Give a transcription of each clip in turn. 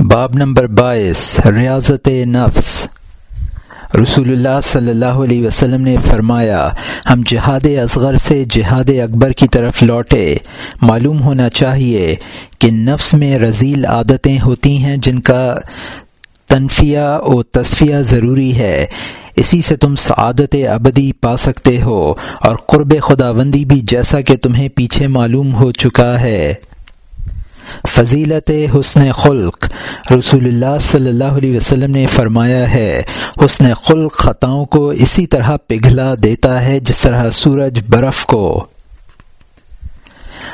باب نمبر بائیس، ریاضت نفس۔ رسول اللہ صلی اللہ علیہ وسلم نے فرمایا، ہم جہاد اصغر سے جہاد اکبر کی طرف لوٹے۔ معلوم ہونا چاہیے کہ نفس میں رضیل عادتیں ہوتی ہیں جن کا تنفیہ و تصفیہ ضروری ہے۔ اسی سے تم سعادت ابدی پا سکتے ہو اور قرب خدا بندی بھی جیسا کہ تمہیں پیچھے معلوم ہو چکا ہے۔ فضیلت حسن خلق، رسول اللہ صلی اللہ علیہ وسلم نے فرمایا ہے، حسن خلق خطاؤں کو اسی طرح پگھلا دیتا ہے جس طرح سورج برف کو۔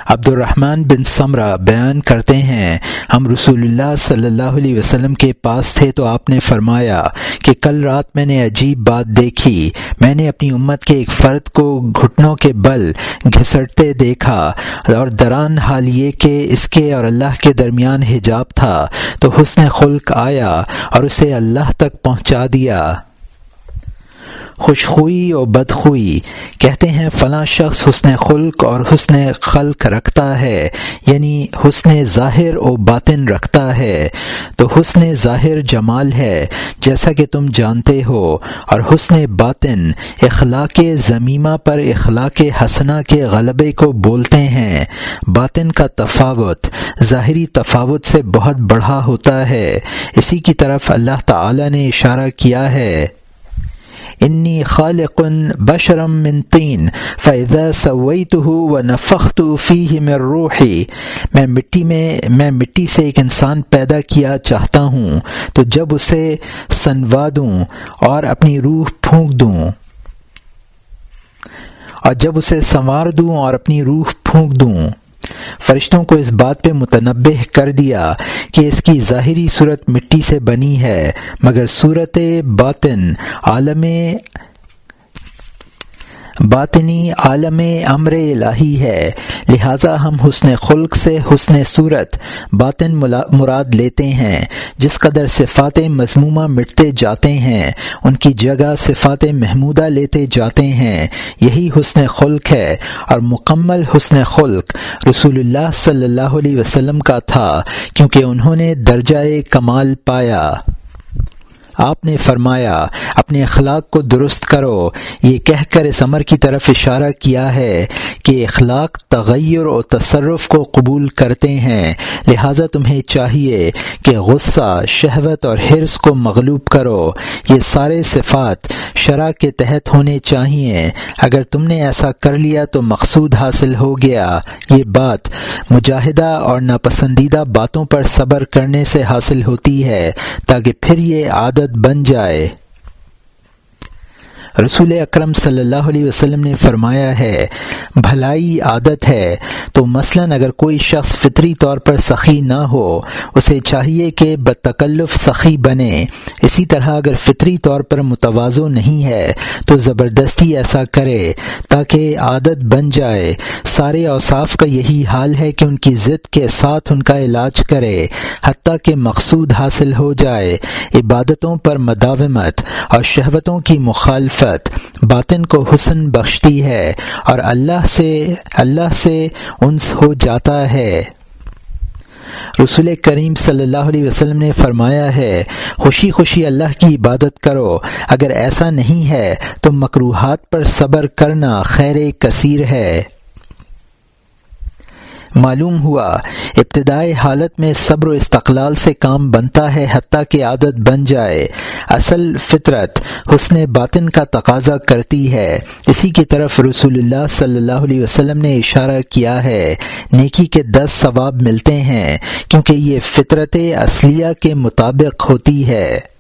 عبد الرحمن بن ثمرہ بیان کرتے ہیں، ہم رسول اللہ صلی اللہ علیہ وسلم کے پاس تھے تو آپ نے فرمایا کہ کل رات میں نے عجیب بات دیکھی۔ میں نے اپنی امت کے ایک فرد کو گھٹنوں کے بل گھسٹتے دیکھا اور دران حال یہ کہ اس کے اور اللہ کے درمیان حجاب تھا۔ تو حسن خلق آیا اور اسے اللہ تک پہنچا دیا۔ خوشخوئی اور بدخوئی۔ کہتے ہیں، فلاں شخص حسن خلق اور حسن خلق رکھتا ہے یعنی حسن ظاہر و باطن رکھتا ہے۔ تو حسن ظاہر جمال ہے، جیسا کہ تم جانتے ہو۔ اور حسن باطن اخلاق ضمیمہ پر اخلاق حسنہ کے غلبے کو بولتے ہیں۔ باطن کا تفاوت، ظاہری تفاوت سے بہت بڑھا ہوتا ہے۔ اسی کی طرف اللہ تعالی نے اشارہ کیا ہے۔ انی خالق بشرم من تین فیضا سویت ہوں و نفخت فی میں روحی میں مٹی میں میں مٹی سے ایک انسان پیدا کیا چاہتا ہوں، تو جب اسے سنوا دوں اور اپنی روح پھونک دوں۔ اور جب اسے سنوار دوں اور اپنی روح پھونک دوں۔ فرشتوں کو اس بات پہ متنبع کر دیا کہ اس کی ظاہری صورت مٹی سے بنی ہے، مگر صورت باطن عالم باطنی عالم امر الہی ہے، لہٰذا ہم حسن خلق سے حسن صورت، باطن مراد لیتے ہیں، جس قدر صفات مضمومہ مٹتے جاتے ہیں، ان کی جگہ صفات محمودہ لیتے جاتے ہیں۔ یہی حسن خلق ہے اور مکمل حسن خلق رسول اللہ صلی اللہ علیہ وسلم کا تھا، کیونکہ انہوں نے درجۂ کمال پایا۔ آپ نے فرمایا، اپنے اخلاق کو درست کرو۔ یہ کہہ کر اس عمر کی طرف اشارہ کیا ہے کہ اخلاق تغیر و تصرف کو قبول کرتے ہیں۔ لہٰذا تمہیں چاہیے کہ غصہ، شہوت اور حرص کو مغلوب کرو۔ یہ سارے صفات شرح کے تحت ہونے چاہیے۔ اگر تم نے ایسا کر لیا تو مقصود حاصل ہو گیا۔ یہ بات مجاہدہ اور ناپسندیدہ باتوں پر صبر کرنے سے حاصل ہوتی ہے تاکہ پھر یہ عادت بن جائے۔ رسول اکرم صلی اللہ علیہ وسلم نے فرمایا ہے، بھلائی عادت ہے۔ تو مثلا اگر کوئی شخص فطری طور پر سخی نہ ہو، اسے چاہیے کہ بتکلف سخی بنے۔ اسی طرح اگر فطری طور پر متوازو نہیں ہے، تو زبردستی ایسا کرے تاکہ عادت بن جائے۔ سارے اوصاف کا یہی حال ہے کہ ان کی ضد کے ساتھ ان کا علاج کرے، حتیٰ کہ مقصود حاصل ہو جائے۔ عبادتوں پر مداومت اور شہوتوں کی مخالفت باطن کو حسن بخشتی ہے اور اللہ سے اللہ سے انس ہو جاتا ہے۔ رسول کریم صلی اللہ علیہ وسلم نے فرمایا ہے، خوشی خوشی اللہ کی عبادت کرو۔ اگر ایسا نہیں ہے تو مقروحات پر صبر کرنا خیر کثیر ہے۔ معلوم ہوا۔ ابتدائی حالت میں صبر و استقلال سے کام بنتا ہے حتیٰ کہ عادت بن جائے۔ اصل فطرت حسن باطن کا تقاضا کرتی ہے۔ اسی کی طرف رسول اللہ صلی اللہ علیہ وسلم نے اشارہ کیا ہے۔ نیکی کے دس ثواب ملتے ہیں کیونکہ یہ فطرت اصلیہ کے مطابق ہوتی ہے۔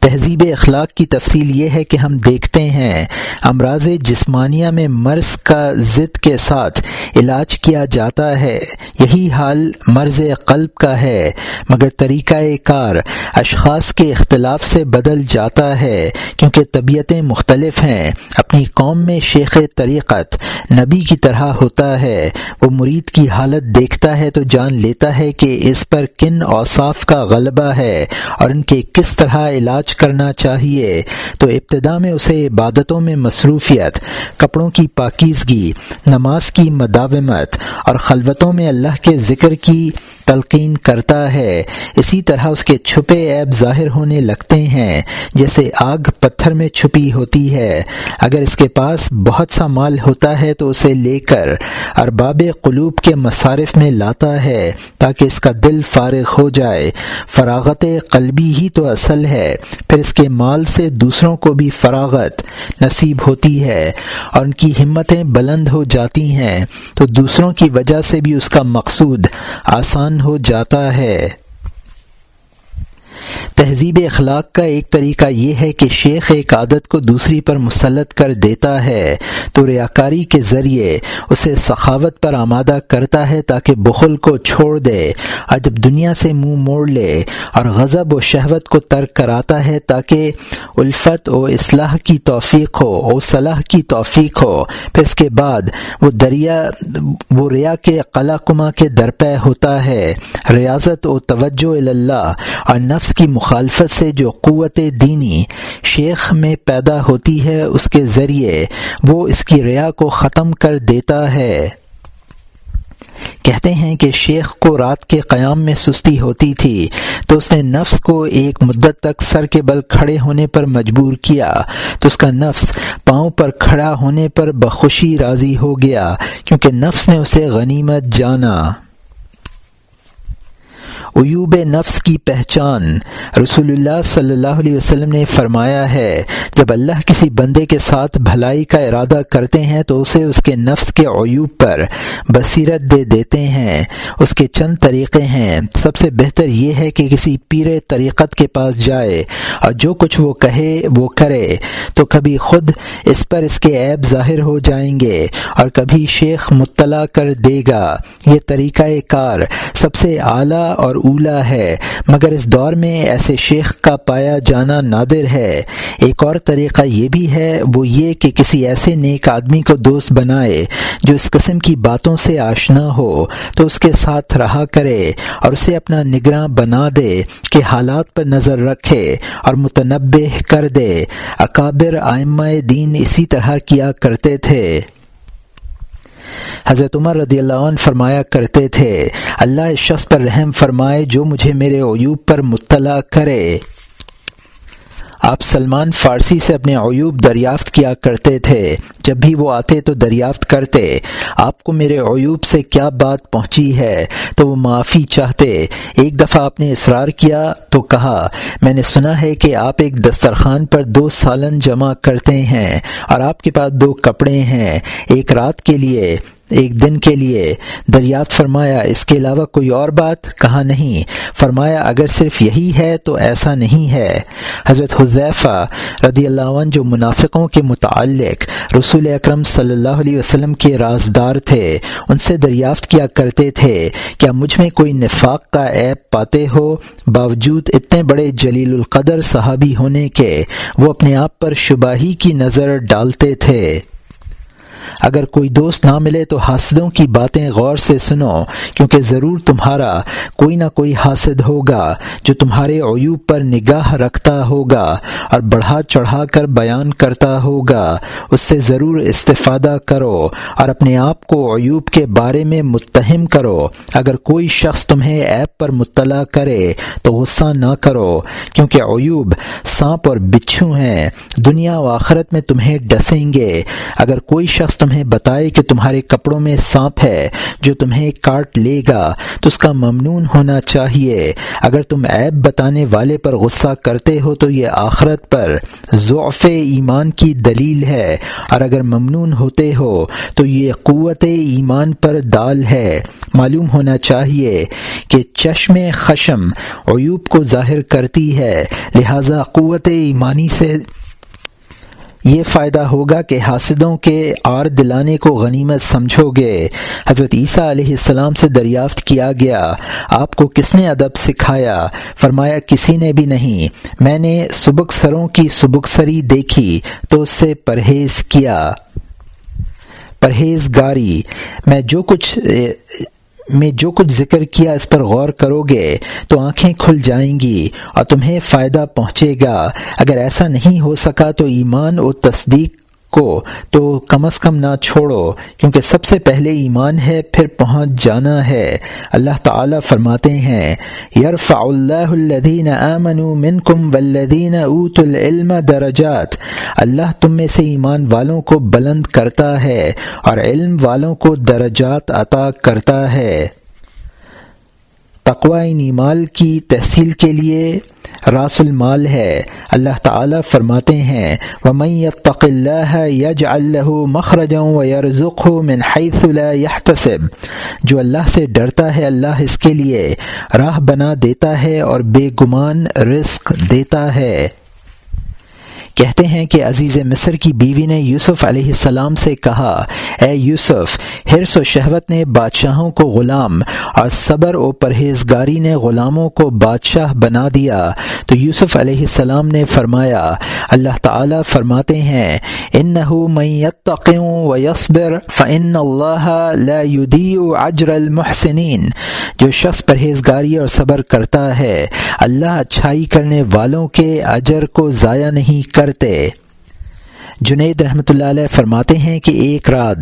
تہذیب اخلاق کی تفصیل یہ ہے کہ ہم دیکھتے ہیں، امراض جسمانیہ میں مرض کا ضد کے ساتھ علاج کیا جاتا ہے۔ یہی حال مرض قلب کا ہے، مگر طریقہ کار اشخاص کے اختلاف سے بدل جاتا ہے، کیونکہ طبیعتیں مختلف ہیں۔ اپنی قوم میں شیخ طریقت نبی کی طرح ہوتا ہے۔ وہ مرید کی حالت دیکھتا ہے تو جان لیتا ہے کہ اس پر کن اوصاف کا غلبہ ہے اور ان کے کس طرح علاج کرنا چاہیے۔ تو ابتدا میں اسے عبادتوں میں مصروفیت، کپڑوں کی پاکیزگی، نماز کی مداومت اور خلوتوں میں اللہ کے ذکر کی تلقین کرتا ہے۔ اسی طرح اس کے چھپے عیب ظاہر ہونے لگتے ہیں، جیسے آگ پتھر میں چھپی ہوتی ہے۔ اگر اس کے پاس بہت سا مال ہوتا ہے تو اسے لے کر ارباب قلوب کے مصارف میں لاتا ہے تاکہ اس کا دل فارغ ہو جائے۔ فراغت قلبی ہی تو اصل ہے۔ پھر اس کے مال سے دوسروں کو بھی فراغت نصیب ہوتی ہے اور ان کی ہمتیں بلند ہو جاتی ہیں۔ تو دوسروں کی وجہ سے بھی اس کا مقصود آسان ہو جاتا ہے۔ تہذیب اخلاق کا ایک طریقہ یہ ہے کہ شیخ ایک عادت کو دوسری پر مسلط کر دیتا ہے، تو ریاکاری کے ذریعے اسے سخاوت پر آمادہ کرتا ہے تاکہ بخل کو چھوڑ دے۔ اور جب دنیا سے منہ مو موڑ لے اور غضب و شہوت کو ترک کراتا ہے تاکہ الفت و اصلاح کی توفیق ہو، او صلاح کی توفیق ہو۔ پھر اس کے بعد وہ دریا، وہ ریا کے قلع کما کے درپے ہوتا ہے۔ ریاضت و توجہ اللہ اور نفس کی مخالفت سے جو قوت دینی شیخ میں پیدا ہوتی ہے، اس کے ذریعے وہ اس کی ریا کو ختم کر دیتا ہے۔ کہتے ہیں کہ شیخ کو رات کے قیام میں سستی ہوتی تھی، تو اس نے نفس کو ایک مدت تک سر کے بل کھڑے ہونے پر مجبور کیا۔ تو اس کا نفس پاؤں پر کھڑا ہونے پر بخوشی راضی ہو گیا، کیونکہ نفس نے اسے غنیمت جانا۔ ایوب نفس کی پہچان۔ رسول اللہ صلی اللہ علیہ وسلم نے فرمایا ہے، جب اللہ کسی بندے کے ساتھ بھلائی کا ارادہ کرتے ہیں تو اسے اس کے نفس کے عیوب پر بصیرت دے دیتے ہیں۔ اس کے چند طریقے ہیں۔ سب سے بہتر یہ ہے کہ کسی پیر طریقت کے پاس جائے اور جو کچھ وہ کہے وہ کرے۔ تو کبھی خود اس پر اس کے عیب ظاہر ہو جائیں گے اور کبھی شیخ مطلع کر دے گا۔ یہ طریقہ کار سب سے اعلیٰ اور اولا ہے، مگر اس دور میں ایسے شیخ کا پایا جانا نادر ہے۔ ایک اور طریقہ یہ بھی ہے، وہ یہ کہ کسی ایسے نیک آدمی کو دوست بنائے جو اس قسم کی باتوں سے آشنا ہو، تو اس کے ساتھ رہا کرے اور اسے اپنا نگراں بنا دے کہ حالات پر نظر رکھے اور متنبع کر دے۔ اکابر آئمہ دین اسی طرح کیا کرتے تھے۔ حضرت عمر رضی اللہ عنہ فرمایا کرتے تھے، اللہ اس شخص پر رحم فرمائے جو مجھے میرے عیوب پر مطلع کرے۔ آپ سلمان فارسی سے اپنے عیوب دریافت کیا کرتے تھے؟ جب بھی وہ آتے تو دریافت کرتے، آپ کو میرے عیوب سے کیا بات پہنچی ہے؟ تو وہ معافی چاہتے۔ ایک دفعہ آپ نے اصرار کیا تو کہا، میں نے سنا ہے کہ آپ ایک دسترخوان پر دو سالن جمع کرتے ہیں اور آپ کے پاس دو کپڑے ہیں۔ ایک رات کے لیے ایک دن کے لیے دریافت فرمایا، اس کے علاوہ کوئی اور بات؟ کہا نہیں۔ فرمایا، اگر صرف یہی ہے تو ایسا نہیں ہے۔ حضرت حضیفہ رضی اللہ عنہ جو منافقوں کے متعلق رسول اکرم صلی اللہ علیہ وسلم کے رازدار تھے، ان سے دریافت کیا کرتے تھے کیا مجھ میں کوئی نفاق کا عیب پاتے ہو؟ باوجود اتنے بڑے جلیل القدر صحابی ہونے کے وہ اپنے آپ پر شباہی کی نظر ڈالتے تھے۔ اگر کوئی دوست نہ ملے تو حاسدوں کی باتیں غور سے سنو، کیونکہ ضرور تمہارا کوئی نہ کوئی حاسد ہوگا جو تمہارے عیوب پر نگاہ رکھتا ہوگا اور بڑھا چڑھا کر بیان کرتا ہوگا۔ اس سے ضرور استفادہ کرو اور اپنے آپ کو عیوب کے بارے میں متہم کرو۔ اگر کوئی شخص تمہیں ایپ پر مطلع کرے تو غصہ نہ کرو، کیونکہ عیوب سانپ اور بچھو ہیں۔ دنیا و آخرت میں تمہیں ڈسیں گے۔ اگر کوئی شخص تمہیں بتائے کہ تمہارے کپڑوں میں سانپ ہے جو تمہیں کاٹ لے گا، تو اس کا ممنون ہونا چاہیے۔ اگر تم عیب بتانے والے پر غصہ کرتے ہو تو یہ آخرت پر ضعف ایمان کی دلیل ہے۔ اور اگر ممنون ہوتے ہو تو یہ قوت ایمان پر دال ہے۔ معلوم ہونا چاہیے کہ چشم خشم عیوب کو ظاہر کرتی ہے، لہذا قوت ایمانی سے یہ فائدہ ہوگا کہ حاسدوں کے آر دلانے کو غنیمت سمجھو گے۔ حضرت عیسیٰ علیہ السلام سے دریافت کیا گیا۔ آپ کو کس نے ادب سکھایا؟ فرمایا، کسی نے بھی نہیں۔ میں نے سبک سروں کی سبک سری دیکھی، تو اس سے پرہیز کیا۔ پرہیز گاری میں جو کچھ میں جو کچھ ذکر کیا اس پر غور کرو گے تو آنکھیں کھل جائیں گی اور تمہیں فائدہ پہنچے گا۔ اگر ایسا نہیں ہو سکا تو ایمان اور تصدیق کو تو کم از کم نہ چھوڑو، کیونکہ سب سے پہلے ایمان ہے، پھر پہنچ جانا ہے۔ اللہ تعالیٰ فرماتے ہیں، یرفع اللہ الذین آمنوا منکم والذین اوت العلم درجات۔ اللہ تم میں سے ایمان والوں کو بلند کرتا ہے اور علم والوں کو درجات عطا کرتا ہے۔ تقوی نیمال کی تحصیل کے لیے راس المال ہے۔ اللہ تعالیٰ فرماتے ہیں، ومن يتق اللہ یج اللہ مخرج و یرزق من حیث لا يحتسب۔ جو اللہ سے ڈرتا ہے، اللہ اس کے لیے راہ بنا دیتا ہے اور بے گمان رزق دیتا ہے۔ کہتے ہیں کہ عزیز مصر کی بیوی نے یوسف علیہ السلام سے کہا، اے یوسف، حرص و شہوت نے بادشاہوں کو غلام اور صبر و پرہیزگاری نے غلاموں کو بادشاہ بنا دیا۔ تو یوسف علیہ السلام نے فرمایا، اللہ تعالیٰ فرماتے ہیں ان و یسبر فن اللہ اجر المحسنین۔ جو شخص پرہیزگاری اور صبر کرتا ہے، اللہ اچھائی کرنے والوں کے اجر کو ضائع نہیں کر کرتے جنید رحمۃ اللہ علیہ فرماتے ہیں کہ ایک رات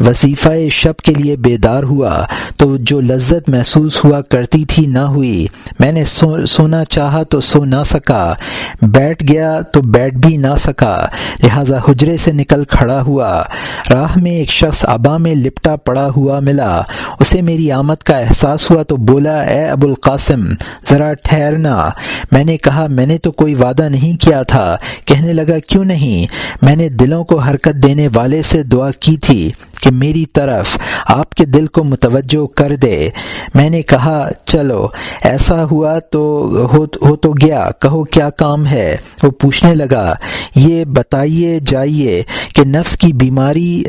وظیفہ شب کے لیے بیدار ہوا تو جو لذت محسوس ہوا کرتی تھی نہ ہوئی۔ میں نے سو، سونا چاہا تو سو نہ سکا، بیٹھ گیا تو بیٹھ بھی نہ سکا۔ لہذا حجرے سے نکل کھڑا ہوا۔ راہ میں ایک شخص ابا میں لپٹا پڑا ہوا ملا۔ اسے میری آمد کا احساس ہوا تو بولا، اے ابو القاسم، ذرا ٹھہرنا۔ میں نے کہا، میں نے تو کوئی وعدہ نہیں کیا تھا۔ کہنے لگا، کیوں نہیں؟ میں نے دلوں کو حرکت دینے والے سے دعا کی تھی۔ کہ میری طرف آپ کے دل کو متوجہ کر دے۔ میں نے کہا، چلو، ایسا ہوا تو ہو تو گیا، کہو کیا کام ہے؟ وہ پوچھنے لگا، یہ بتائیے، جائیے کہ نفس کی بیماری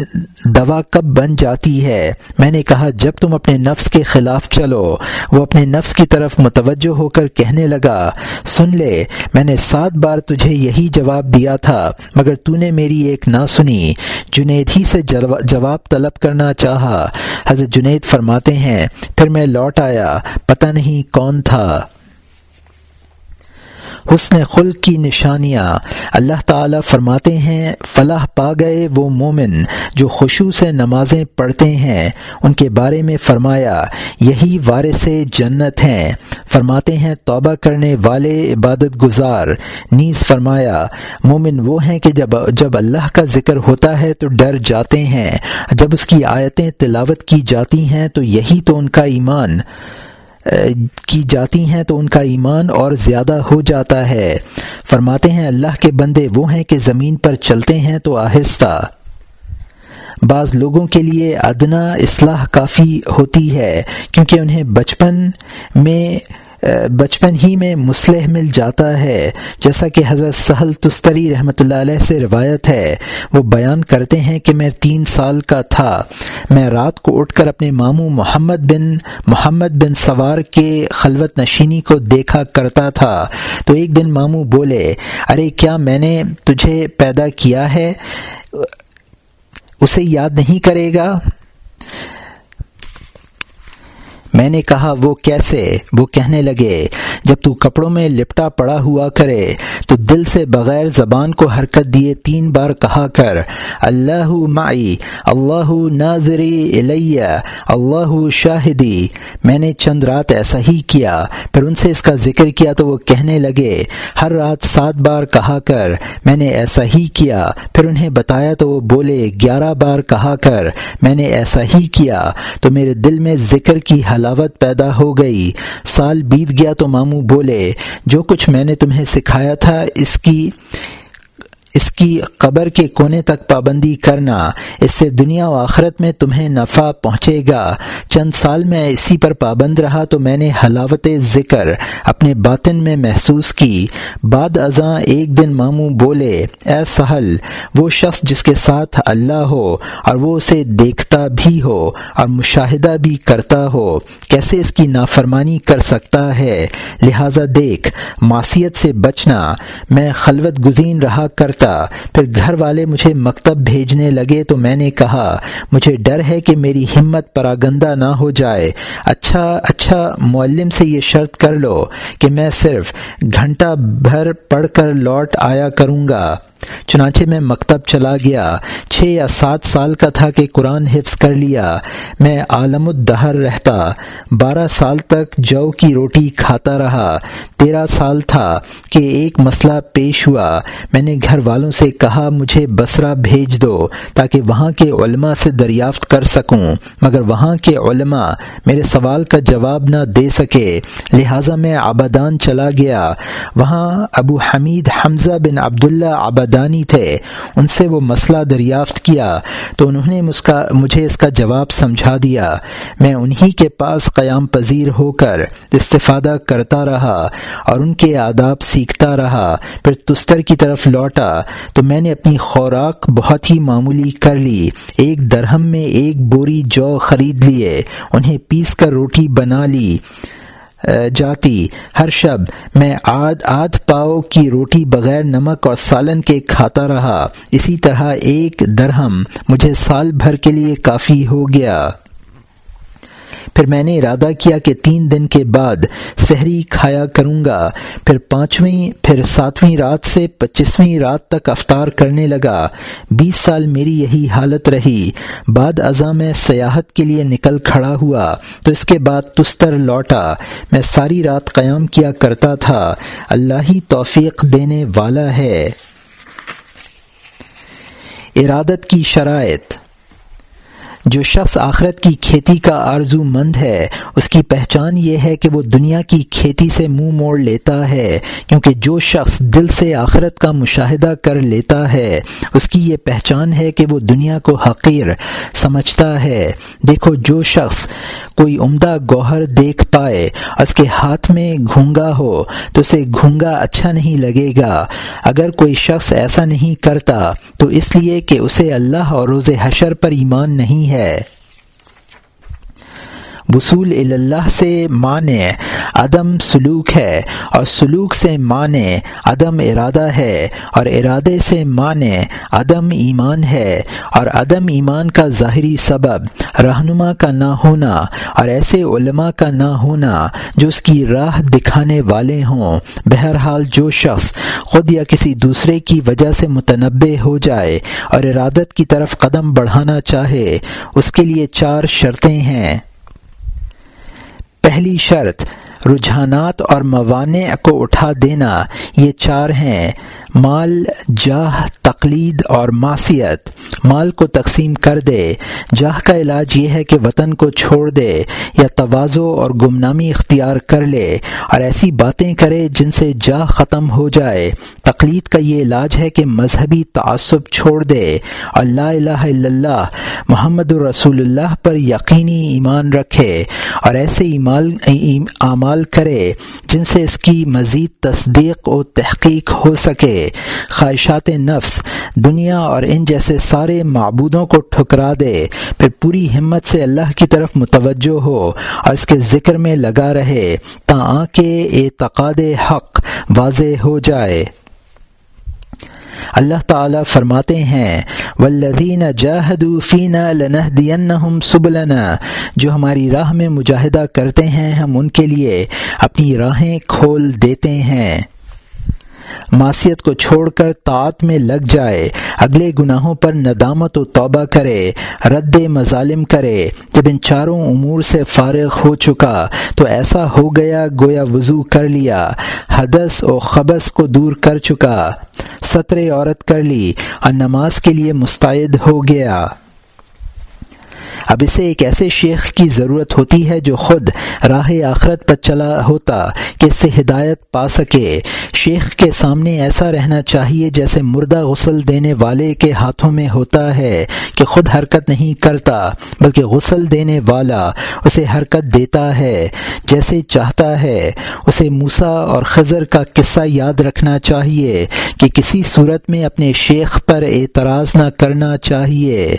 دوا کب بن جاتی ہے؟ میں نے کہا، جب تم اپنے نفس کے خلاف چلو۔ وہ اپنے نفس کی طرف متوجہ ہو کر کہنے لگا، سن لے، میں نے سات بار تجھے یہی جواب دیا تھا، مگر تو نے میری ایک نہ سنی۔ جنید ہی سے جواب طلب کرنا چاہا۔ حضرت جنید فرماتے ہیں، پھر میں لوٹ آیا، پتہ نہیں کون تھا۔ حسن خلق کی نشانیاں۔ اللہ تعالیٰ فرماتے ہیں، فلاح پا گئے وہ مومن جو خوشو سے نمازیں پڑھتے ہیں۔ ان کے بارے میں فرمایا، یہی وارث جنت ہیں۔ فرماتے ہیں، توبہ کرنے والے عبادت گزار۔ نیز فرمایا، مومن وہ ہیں کہ جب جب اللہ کا ذکر ہوتا ہے تو ڈر جاتے ہیں۔ جب اس کی آیتیں تلاوت کی جاتی ہیں تو یہی تو ان کا ایمان۔ کی جاتی ہیں تو ان کا ایمان اور زیادہ ہو جاتا ہے۔ فرماتے ہیں، اللہ کے بندے وہ ہیں کہ زمین پر چلتے ہیں تو آہستہ۔ بعض لوگوں کے لیے ادنا اصلاح کافی ہوتی ہے، کیونکہ انہیں بچپن میں بچپن ہی میں مسلح مل جاتا ہے۔ جیسا کہ حضرت سہل تستری رحمۃ اللہ علیہ سے روایت ہے، وہ بیان کرتے ہیں کہ میں تین سال کا تھا۔ میں رات کو اٹھ کر اپنے ماموں محمد بن محمد بن سوار کے خلوت نشینی کو دیکھا کرتا تھا۔ تو ایک دن ماموں بولے، ارے، کیا میں نے تجھے پیدا کیا ہے؟ اسے یاد نہیں کرے گا؟ میں نے کہا، وہ کیسے؟ وہ کہنے لگے، جب تو کپڑوں میں لپٹا پڑا ہوا کرے، تو دل سے بغیر زبان کو حرکت دیے تین بار کہا کر، اللہ معی، اللہ ناظری الیہ، اللہ شاہدی۔ میں نے چند رات ایسا ہی کیا، پھر ان سے اس کا ذکر کیا تو وہ کہنے لگے، ہر رات سات بار کہا کر، میں نے ایسا ہی کیا، پھر انہیں بتایا تو وہ بولے، گیارہ بار کہا کر، میں نے ایسا ہی کیا۔ تو میرے دل میں ذکر کی حالت پیدا ہو گئی۔ سال بیت گیا تو ماموں بولے، جو کچھ میں نے تمہیں سکھایا تھا، اس کی اس کی قبر کے کونے تک پابندی کرنا اس سے دنیا و آخرت میں تمہیں نفع پہنچے گا۔ چند سال میں اسی پر پابند رہا تو میں نے حلاوت ذکر اپنے باطن میں محسوس کی۔ بعد ازاں ایک دن ماموں بولے، اے سہل، وہ شخص جس کے ساتھ اللہ ہو اور وہ اسے دیکھتا بھی ہو اور مشاہدہ بھی کرتا ہو، کیسے اس کی نافرمانی کر سکتا ہے؟ لہذا دیکھ، معصیت سے بچنا۔ میں خلوت گزین رہا کرتا سکتا پھر گھر والے مجھے مکتب بھیجنے لگے تو میں نے کہا، مجھے ڈر ہے کہ میری ہمت پراگندہ نہ ہو جائے۔ اچھا اچھا معلم سے یہ شرط کر لو کہ میں صرف گھنٹہ بھر پڑھ کر لوٹ آیا کروں گا۔ چنانچہ میں مکتب چلا گیا۔ چھ یا سات سال کا تھا کہ قرآن حفظ کر لیا۔ میں عالم الدہر رہتا۔ بارہ سال تک جو کی روٹی کھاتا رہا۔ تیرہ سال تھا کہ ایک مسئلہ پیش ہوا۔ میں نے گھر والوں سے کہا، مجھے بسرا بھیج دو تاکہ وہاں کے علماء سے دریافت کر سکوں۔ مگر وہاں کے علماء میرے سوال کا جواب نہ دے سکے۔ لہٰذا میں آبادان چلا گیا۔ وہاں ابو حمید حمزہ بن عبداللہ آباد تھے، ان سے وہ مسئلہ دریافت کیا۔ تو انہوں نے مجھے اس کا جواب سمجھا دیا۔ میں انہی کے پاس قیام پذیر ہو کر استفادہ کرتا رہا اور ان کے آداب سیکھتا رہا۔ پھر تستر کی طرف لوٹا۔ تو میں نے اپنی خوراک بہت ہی معمولی کر لی۔ ایک درہم میں ایک بوری جو خرید لیے، انہیں پیس کر روٹی بنا لی۔ جاتی۔ ہر شب میں آدھ آدھ پاؤ کی روٹی بغیر نمک اور سالن کے کھاتا رہا۔ اسی طرح ایک درہم مجھے سال بھر کے لیے کافی ہو گیا۔ پھر میں نے ارادہ کیا کہ تین دن کے بعد سحری کھایا کروں گا۔ پھر پانچویں، پھر ساتویں رات سے پچیسویں رات تک افطار کرنے لگا۔ بیس سال میری یہی حالت رہی۔ بعد ازاں میں سیاحت کے لیے نکل کھڑا ہوا۔ تو اس کے بعد تستر لوٹا۔ میں ساری رات قیام کیا کرتا تھا۔ اللہ ہی توفیق دینے والا ہے۔ ارادت کی شرائط۔ جو شخص آخرت کی کھیتی کا آرزو مند ہے، اس کی پہچان یہ ہے کہ وہ دنیا کی کھیتی سے منہ مو موڑ لیتا ہے، کیونکہ جو شخص دل سے آخرت کا مشاہدہ کر لیتا ہے، اس کی یہ پہچان ہے کہ وہ دنیا کو حقیر سمجھتا ہے۔ دیکھو، جو شخص کوئی عمدہ گوہر دیکھ پائے، اس کے ہاتھ میں گھونگا ہو، تو اسے گھونگا اچھا نہیں لگے گا۔ اگر کوئی شخص ایسا نہیں کرتا، تو اس لیے کہ اسے اللہ اور روز حشر پر ایمان نہیں ہے۔ وصول اللہ سے معنی عدم سلوک ہے اور سلوک سے معنی عدم ارادہ ہے اور ارادے سے معنی عدم ایمان ہے اور عدم ایمان کا ظاہری سبب رہنما کا نہ ہونا اور ایسے علماء کا نہ ہونا جو اس کی راہ دکھانے والے ہوں۔ بہرحال جو شخص خود یا کسی دوسرے کی وجہ سے متنبع ہو جائے اور ارادت کی طرف قدم بڑھانا چاہے، اس کے لیے چار شرطیں ہیں۔ پہلی شرط رجحانات اور موانع کو اٹھا دینا یہ چار ہیں۔ مال، جاہ، تقلید اور معصیت۔ مال کو تقسیم کر دے۔ جاہ کا علاج یہ ہے کہ وطن کو چھوڑ دے یا توازو اور گمنامی اختیار کر لے اور ایسی باتیں کرے جن سے جاہ ختم ہو جائے۔ تقلید کا یہ علاج ہے کہ مذہبی تعصب چھوڑ دے اور لا الہ الا اللہ، محمد الرسول اللہ پر یقینی ایمان رکھے اور ایسے اعمال کرے جن سے اس کی مزید تصدیق و تحقیق ہو سکے۔ خواہشات نفس دنیا اور ان جیسے سارے معبودوں کو ٹھکرا دے۔ پھر پوری ہمت سے اللہ کی طرف متوجہ ہو اور اس کے ذکر میں لگا رہے تا اعتقاد حق واضح ہو جائے۔ اللہ تعالیٰ فرماتے ہیں ولدین جاہدو فینا لنہدینہم سبلنا۔ جو ہماری راہ میں مجاہدہ کرتے ہیں، ہم ان کے لیے اپنی راہیں کھول دیتے ہیں۔ معصیت کو چھوڑ کر طاعت میں لگ جائے، اگلے گناہوں پر ندامت و توبہ کرے، رد مظالم کرے، جب ان چاروں امور سے فارغ ہو چکا تو ایسا ہو گیا گویا وضو کر لیا، حدث و خبص کو دور کر چکا، سطر عورت کر لی اور نماز کے لیے مستعد ہو گیا۔ اب اسے ایک ایسے شیخ کی ضرورت ہوتی ہے جو خود راہ آخرت پر چلا ہوتا کہ اس سے ہدایت پا سکے۔ شیخ کے سامنے ایسا رہنا چاہیے جیسے مردہ غسل دینے والے کے ہاتھوں میں ہوتا ہے کہ خود حرکت نہیں کرتا، بلکہ غسل دینے والا اسے حرکت دیتا ہے جیسے چاہتا ہے۔ اسے موسا اور خضر کا قصہ یاد رکھنا چاہیے کہ کسی صورت میں اپنے شیخ پر اعتراض نہ کرنا چاہیے۔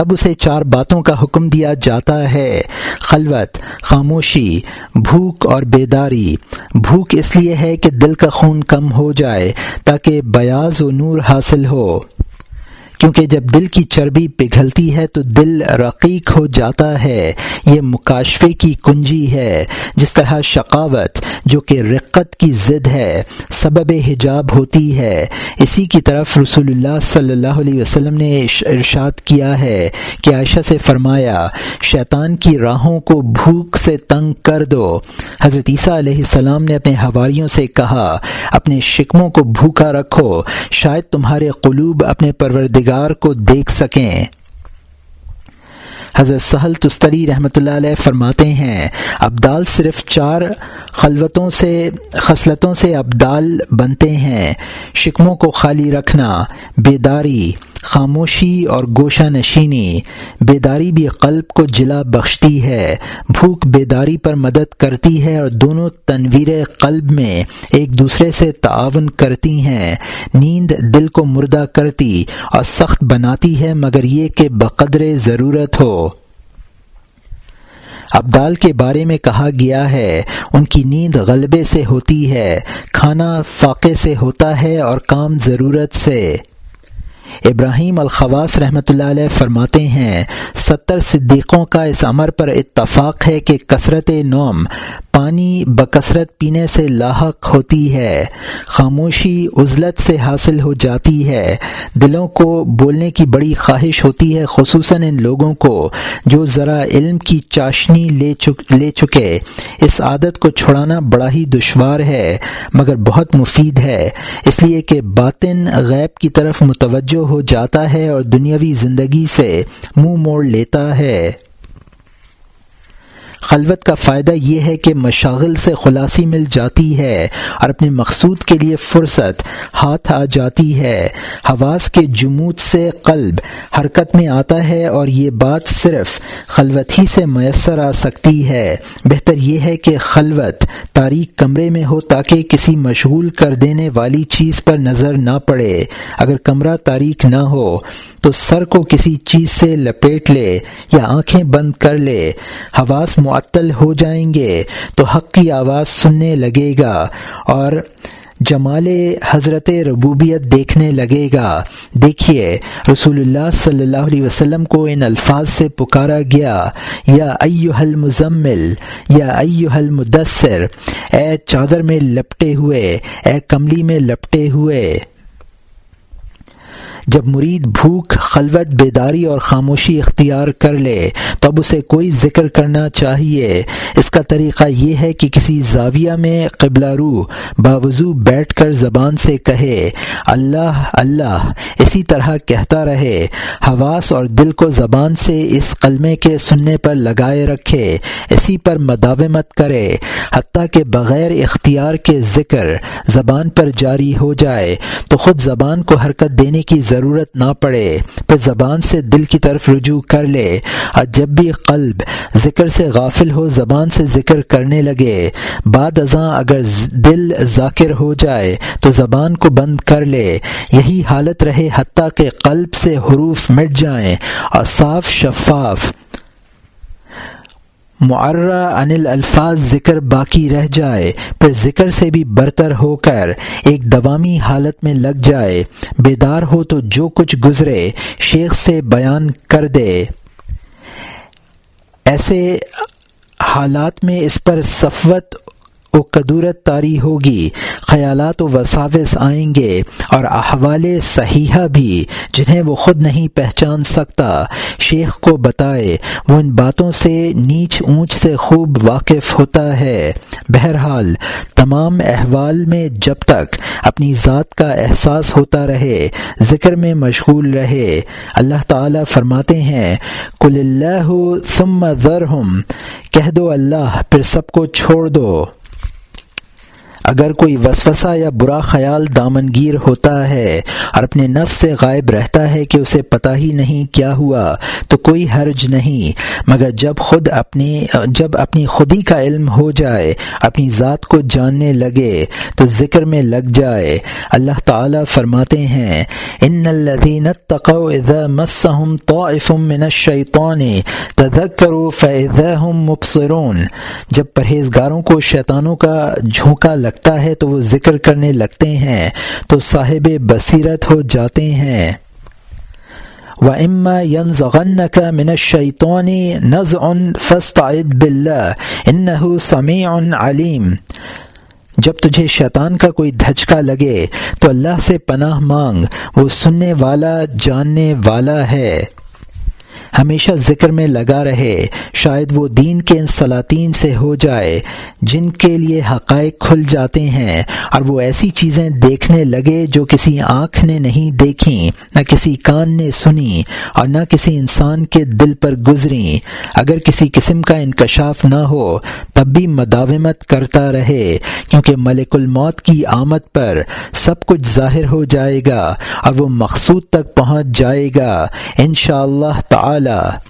تب اسے چار باتوں کا حکم دیا جاتا ہے۔ خلوت، خاموشی، بھوک اور بیداری۔ بھوک اس لیے ہے کہ دل کا خون کم ہو جائے تاکہ بیاض و نور حاصل ہو۔ کیونکہ جب دل کی چربی پگھلتی ہے تو دل رقیق ہو جاتا ہے۔ یہ مکاشفے کی کنجی ہے، جس طرح شقاوت جو کہ رقت کی ضد ہے، سبب حجاب ہوتی ہے۔ اسی کی طرف رسول اللہ صلی اللہ علیہ وسلم نے ارشاد کیا ہے کہ عائشہ سے فرمایا، شیطان کی راہوں کو بھوک سے تنگ کر دو۔ حضرت عیسیٰ علیہ السلام نے اپنے حواریوں سے کہا، اپنے شکموں کو بھوکا رکھو۔ شاید تمہارے قلوب اپنے پروردگار روزگار کو دیکھ سکیں۔ حضرت سہل تستری رحمۃ اللہ علیہ فرماتے ہیں ابدال صرف چار خلوتوں سے، خصلتوں سے ابدال بنتے ہیں۔ شکموں کو خالی رکھنا، بیداری، خاموشی اور گوشہ نشینی۔ بیداری بھی قلب کو جلا بخشتی ہے۔ بھوک بیداری پر مدد کرتی ہے اور دونوں تنویر قلب میں ایک دوسرے سے تعاون کرتی ہیں۔ نیند دل کو مردہ کرتی اور سخت بناتی ہے، مگر یہ کہ بقدر ضرورت ہو۔ ابدال کے بارے میں کہا گیا ہے، ان کی نیند غلبے سے ہوتی ہے، کھانا فاقے سے ہوتا ہے اور کام ضرورت سے۔ ابراہیم الخواس رحمۃ اللہ علیہ فرماتے ہیں، ستر صدیقوں کا اس امر پر اتفاق ہے کہ کثرت نوم پانی بکثرت پینے سے لاحق ہوتی ہے۔ خاموشی عزلت سے حاصل ہو جاتی ہے۔ دلوں کو بولنے کی بڑی خواہش ہوتی ہے، خصوصاً ان لوگوں کو جو ذرا علم کی چاشنی لے چک، لے چکے۔ اس عادت کو چھڑانا بڑا ہی دشوار ہے، مگر بہت مفید ہے۔ اس لیے کہ باطن غیب کی طرف متوجہ ہو جاتا ہے اور دنیاوی زندگی سے منہ موڑ لیتا ہے۔ خلوت کا فائدہ یہ ہے کہ مشاغل سے خلاصی مل جاتی ہے اور اپنے مقصود کے لیے فرصت ہاتھ آ جاتی ہے۔ حواس کے جمود سے قلب حرکت میں آتا ہے اور یہ بات صرف خلوت ہی سے میسر آ سکتی ہے۔ بہتر یہ ہے کہ خلوت تاریخ کمرے میں ہو تاکہ کسی مشغول کر دینے والی چیز پر نظر نہ پڑے۔ اگر کمرہ تاریخ نہ ہو تو سر کو کسی چیز سے لپیٹ لے یا آنکھیں بند کر لے۔ حواس معطل ہو جائیں گے تو حق کی آواز سننے لگے گا اور جمال حضرت ربوبیت دیکھنے لگے گا۔ دیکھیے، رسول اللہ صلی اللہ علیہ وسلم کو ان الفاظ سے پکارا گیا، یا ایو حل مزمل یا ایو حل مدثر اے چادر میں لپٹے ہوئے، اے کملی میں لپٹے ہوئے۔ جب مرید بھوک، خلوت، بیداری اور خاموشی اختیار کر لے تو اب اسے کوئی ذکر کرنا چاہیے۔ اس کا طریقہ یہ ہے کہ کسی زاویہ میں قبلہ رو، باوضو بیٹھ کر زبان سے کہے، اللہ اللہ، اسی طرح کہتا رہے۔ حواس اور دل کو زبان سے اس قلمے کے سننے پر لگائے رکھے، اسی پر مداومت کرے، حتیٰ کہ بغیر اختیار کے ذکر زبان پر جاری ہو جائے۔ تو خود زبان کو حرکت دینے کی ضرورت نہ پڑے، پھر زبان سے دل کی طرف رجوع کر لے۔ اور جب بھی قلب ذکر سے غافل ہو، زبان سے ذکر کرنے لگے۔ بعد ازاں اگر دل ذاکر ہو جائے، تو زبان کو بند کر لے۔ یہی حالت رہے حتیٰ کہ قلب سے حروف مٹ جائیں اور صاف شفاف معرہ انل الفاظ ذکر باقی رہ جائے، پھر ذکر سے بھی برتر ہو کر ایک دوامی حالت میں لگ جائے۔ بیدار ہو تو جو کچھ گزرے، شیخ سے بیان کر دے۔ ایسے حالات میں اس پر صفوت و قدورت تاری ہوگی، خیالات و وساوس آئیں گے اور احوال صحیحہ بھی جنہیں وہ خود نہیں پہچان سکتا۔ شیخ کو بتائے، وہ ان باتوں سے نیچ اونچ سے خوب واقف ہوتا ہے۔ بہرحال، تمام احوال میں جب تک اپنی ذات کا احساس ہوتا رہے، ذکر میں مشغول رہے، اللہ تعالی فرماتے ہیں کل اللہ ثم ذرہم کہہ دو اللہ، پھر سب کو چھوڑ دو۔ اگر کوئی وسوسہ یا برا خیال دامنگیر ہوتا ہے اور اپنے نفس سے غائب رہتا ہے کہ اسے پتہ ہی نہیں کیا ہوا، تو کوئی حرج نہیں۔ مگر جب خود اپنی، جب اپنی خودی کا علم ہو جائے، اپنی ذات کو جاننے لگے، تو ذکر میں لگ جائے۔ اللہ تعالی فرماتے ہیں، ان الذين اتقوا اذا مسهم طائف من الشيطان تذكروا فاذا هم مبصرون۔ جب پرہیزگاروں کو شیطانوں کا جھونکا لگتا ہے تو وہ ذکر کرنے لگتے ہیں، تو صاحب بصیرت ہو جاتے ہیں۔ و اما ين کا من الشيطان نزع فاستعذ بالله انه سمیع ہمیشہ ذکر میں لگا رہے۔ شاید وہ دین کے ان سلاطین سے ہو جائے، جن کے لیے حقائق کھل جاتے ہیں، اور وہ ایسی چیزیں دیکھنے لگے جو کسی آنکھ نے نہیں دیکھیں نہ کسی کان نے سنی، اور نہ کسی انسان کے دل پر گزری۔ اگر کسی قسم کا انکشاف نہ ہو، تب بھی مداومت کرتا رہے، کیونکہ ملک الموت کی آمد پر سب کچھ ظاہر ہو جائے گا، اور وہ مقصود تک پہنچ جائے گا۔ ان شاء اللہ تعالی